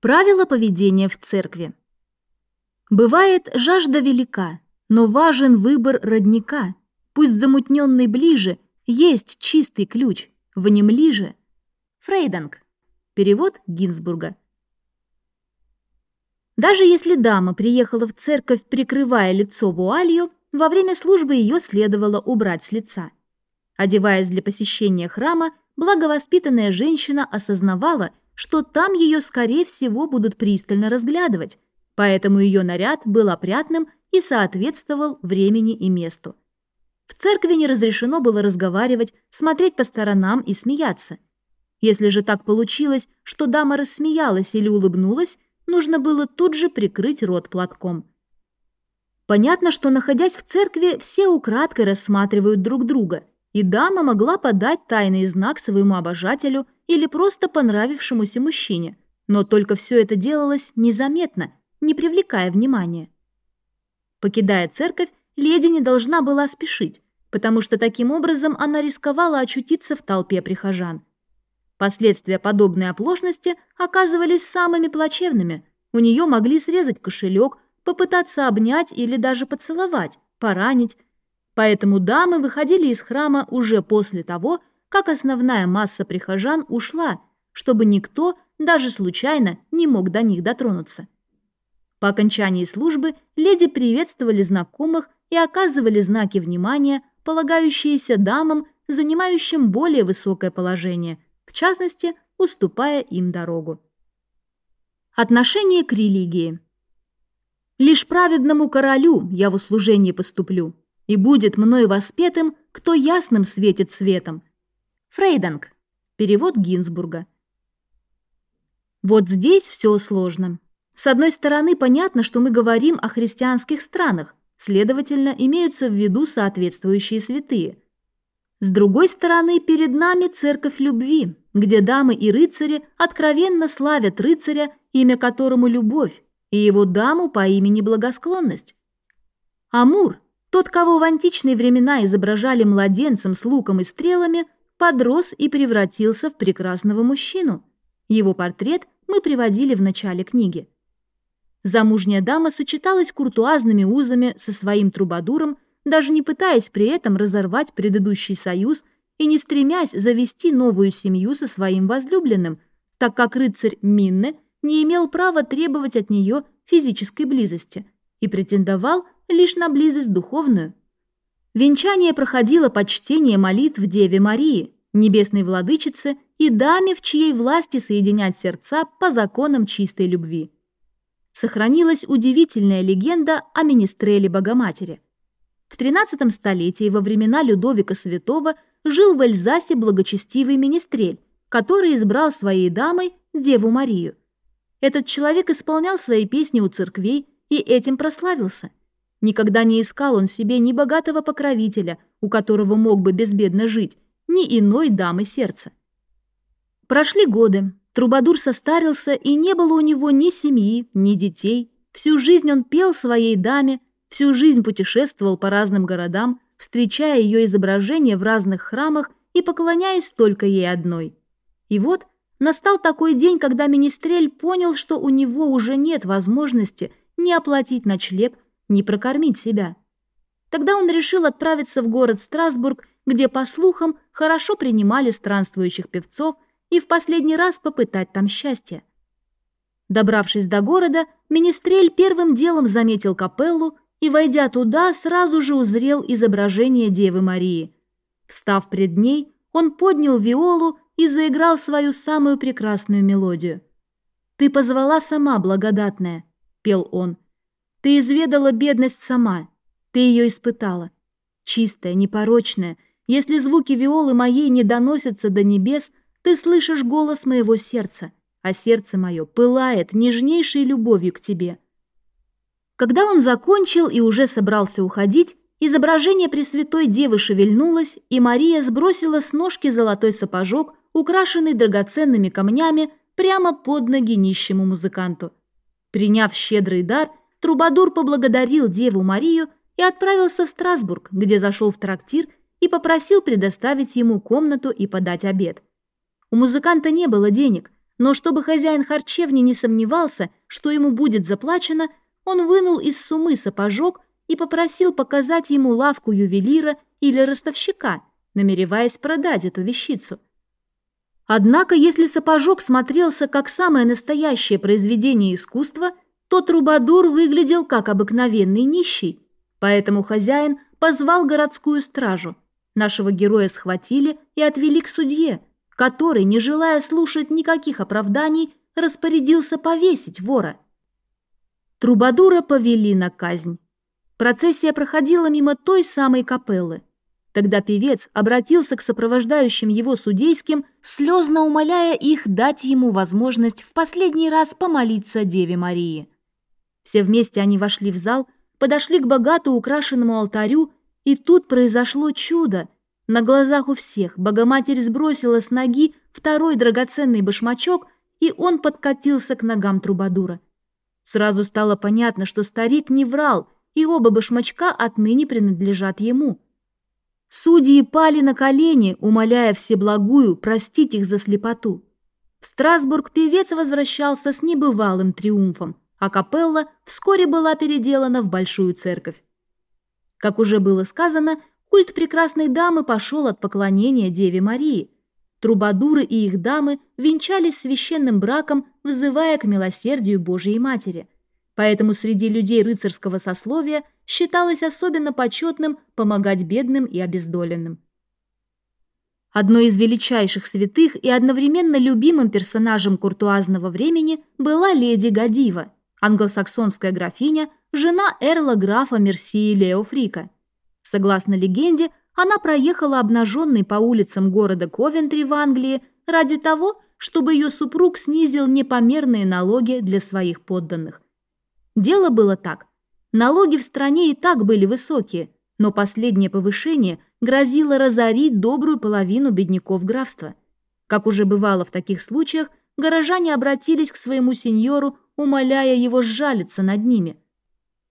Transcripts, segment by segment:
Правила поведения в церкви. Бывает, жажда велика, но важен выбор родника. Пусть замутненный ближе, есть чистый ключ, в нем лиже. Фрейдинг. Перевод Гинзбурга. Даже если дама приехала в церковь, прикрывая лицо вуалью, во время службы ее следовало убрать с лица. Одеваясь для посещения храма, благовоспитанная женщина осознавала, что там ее, скорее всего, будут пристально разглядывать, поэтому ее наряд был опрятным и соответствовал времени и месту. В церкви не разрешено было разговаривать, смотреть по сторонам и смеяться. Если же так получилось, что дама рассмеялась или улыбнулась, нужно было тут же прикрыть рот платком. Понятно, что, находясь в церкви, все украдкой рассматривают друг друга – и дама могла подать тайный знак своему обожателю или просто понравившемуся мужчине, но только все это делалось незаметно, не привлекая внимания. Покидая церковь, леди не должна была спешить, потому что таким образом она рисковала очутиться в толпе прихожан. Последствия подобной оплошности оказывались самыми плачевными. У нее могли срезать кошелек, попытаться обнять или даже поцеловать, поранить, Поэтому дамы выходили из храма уже после того, как основная масса прихожан ушла, чтобы никто, даже случайно, не мог до них дотронуться. По окончании службы леди приветствовали знакомых и оказывали знаки внимания, полагающиеся дамам, занимающим более высокое положение, в частности, уступая им дорогу. Отношение к религии. «Лишь праведному королю я в услужение поступлю», и будет мной воспетым, кто ясным светит светом. Фрейдинг. Перевод Гинзбурга. Вот здесь все сложно. С одной стороны, понятно, что мы говорим о христианских странах, следовательно, имеются в виду соответствующие святые. С другой стороны, перед нами церковь любви, где дамы и рыцари откровенно славят рыцаря, имя которому любовь, и его даму по имени благосклонность. Амур тот, кого в античные времена изображали младенцем с луком и стрелами, подрос и превратился в прекрасного мужчину. Его портрет мы приводили в начале книги. Замужняя дама сочеталась куртуазными узами со своим трубадуром, даже не пытаясь при этом разорвать предыдущий союз и не стремясь завести новую семью со своим возлюбленным, так как рыцарь Минне не имел права требовать от нее физической близости и претендовал лишь на близость духовную. Венчание проходило почтение молитв Деве Марии, небесной владычице и даме, в чьей власти соединять сердца по законам чистой любви. Сохранилась удивительная легенда о Министреле Богоматери. В XIII столетии во времена Людовика Святого жил в Эльзасе благочестивый Министрель, который избрал своей дамой Деву Марию. Этот человек исполнял свои песни у церквей и этим прославился. Никогда не искал он себе ни богатого покровителя, у которого мог бы безбедно жить, ни иной дамы сердца. Прошли годы, Трубадур состарился, и не было у него ни семьи, ни детей. Всю жизнь он пел своей даме, всю жизнь путешествовал по разным городам, встречая ее изображения в разных храмах и поклоняясь только ей одной. И вот настал такой день, когда Министрель понял, что у него уже нет возможности ни оплатить ночлег, не прокормить себя. Тогда он решил отправиться в город Страсбург, где, по слухам, хорошо принимали странствующих певцов и в последний раз попытать там счастье. Добравшись до города, Министрель первым делом заметил капеллу и, войдя туда, сразу же узрел изображение Девы Марии. Встав пред ней, он поднял виолу и заиграл свою самую прекрасную мелодию. «Ты позвала сама, благодатная», — пел он, — ты изведала бедность сама, ты ее испытала. Чистая, непорочная, если звуки виолы моей не доносятся до небес, ты слышишь голос моего сердца, а сердце мое пылает нежнейшей любовью к тебе. Когда он закончил и уже собрался уходить, изображение Пресвятой Девы шевельнулось, и Мария сбросила с ножки золотой сапожок, украшенный драгоценными камнями, прямо под ноги нищему музыканту. Приняв щедрый дар, Трубадур поблагодарил Деву Марию и отправился в Страсбург, где зашел в трактир и попросил предоставить ему комнату и подать обед. У музыканта не было денег, Но чтобы хозяин харчевни не сомневался, что ему будет заплачено, он вынул из сумы сапожок и попросил показать ему лавку ювелира или ростовщика, намереваясь продать эту вещицу. Однако, если сапожок смотрелся как самое настоящее произведение искусства, то трубадур выглядел как обыкновенный нищий. Поэтому хозяин позвал городскую стражу. Нашего героя схватили и отвели к судье, который, не желая слушать никаких оправданий, распорядился повесить вора. Трубадура повели на казнь. Процессия проходила мимо той самой капеллы. Тогда певец обратился к сопровождающим его судейским, слезно умоляя их дать ему возможность в последний раз помолиться Деве Марии. Все вместе они вошли в зал, подошли к богато украшенному алтарю, и тут произошло чудо. На глазах у всех Богоматерь сбросила с ноги второй драгоценный башмачок, и он подкатился к ногам Трубадура. Сразу стало понятно, что старик не врал, и оба башмачка отныне принадлежат ему. Судьи пали на колени, умоляя Всеблагую простить их за слепоту. В Страсбург певец возвращался с небывалым триумфом, а капелла вскоре была переделана в большую церковь. Как уже было сказано, культ прекрасной дамы пошел от поклонения Деве Марии – Трубадуры и их дамы венчались священным браком, взывая к милосердию Божией Матери. Поэтому среди людей рыцарского сословия считалось особенно почетным помогать бедным и обездоленным. Одной из величайших святых и одновременно любимым персонажем куртуазного времени была леди Гадива, англосаксонская графиня, жена эрла графа Мерсии Леофрика. Согласно легенде, она проехала обнаженной по улицам города Ковентри в Англии ради того, чтобы ее супруг снизил непомерные налоги для своих подданных. Дело было так. Налоги в стране и так были высокие, но последнее повышение грозило разорить добрую половину бедняков графства. Как уже бывало в таких случаях, горожане обратились к своему сеньору, умоляя его сжалиться над ними.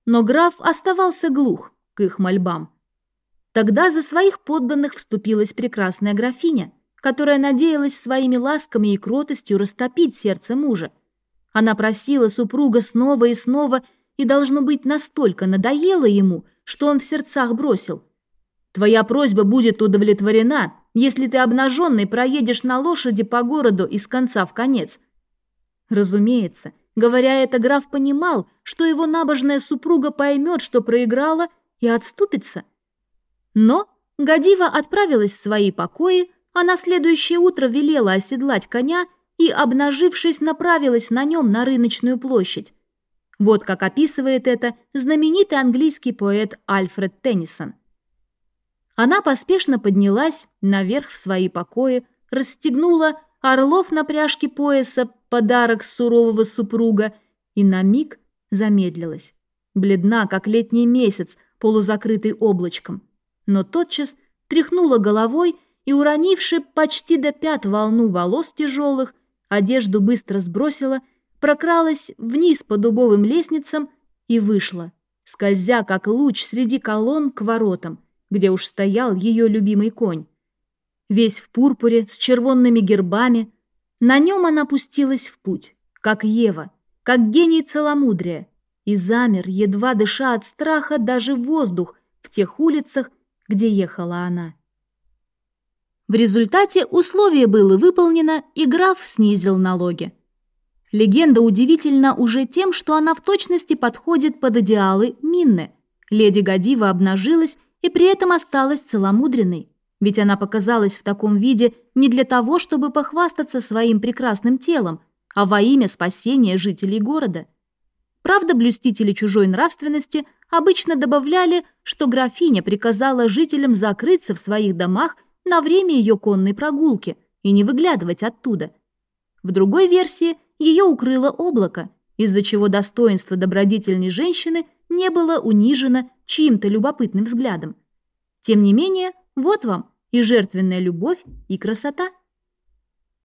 Но граф оставался глух к их мольбам – Тогда за своих подданных вступилась прекрасная графиня, которая надеялась своими ласками и кротостью растопить сердце мужа. Она просила супруга снова и снова, и, должно быть, настолько надоело ему, что он в сердцах бросил. «Твоя просьба будет удовлетворена, если ты обнаженный проедешь на лошади по городу из конца в конец». Разумеется, говоря это, граф понимал, что его набожная супруга поймет, что проиграла, и отступится – но Гадива отправилась в свои покои, а на следующее утро велела оседлать коня и, обнажившись, направилась на нем на рыночную площадь. Вот как описывает это знаменитый английский поэт Альфред Теннисон. Она поспешно поднялась наверх в свои покои, расстегнула орлов на пряжке пояса, подарок сурового супруга, и на миг замедлилась. Бледна, как летний месяц, полузакрытый облачком но тотчас тряхнула головой и, уронивши почти до пят волну волос тяжелых, одежду быстро сбросила, прокралась вниз по дубовым лестницам и вышла, скользя как луч среди колонн к воротам, где уж стоял ее любимый конь. Весь в пурпуре, с червонными гербами, на нем она пустилась в путь, как Ева, как гений целомудрия, и замер, едва дыша от страха, даже воздух в тех улицах, где ехала она. В результате условие было выполнено, и граф снизил налоги. Легенда удивительна уже тем, что она в точности подходит под идеалы Минны. Леди Гадива обнажилась и при этом осталась целомудренной, ведь она показалась в таком виде не для того, чтобы похвастаться своим прекрасным телом, а во имя спасения жителей города. Правда, блюстители чужой нравственности – обычно добавляли, что графиня приказала жителям закрыться в своих домах на время ее конной прогулки и не выглядывать оттуда. В другой версии ее укрыло облако, из-за чего достоинство добродетельной женщины не было унижено чьим-то любопытным взглядом. Тем не менее, вот вам и жертвенная любовь, и красота.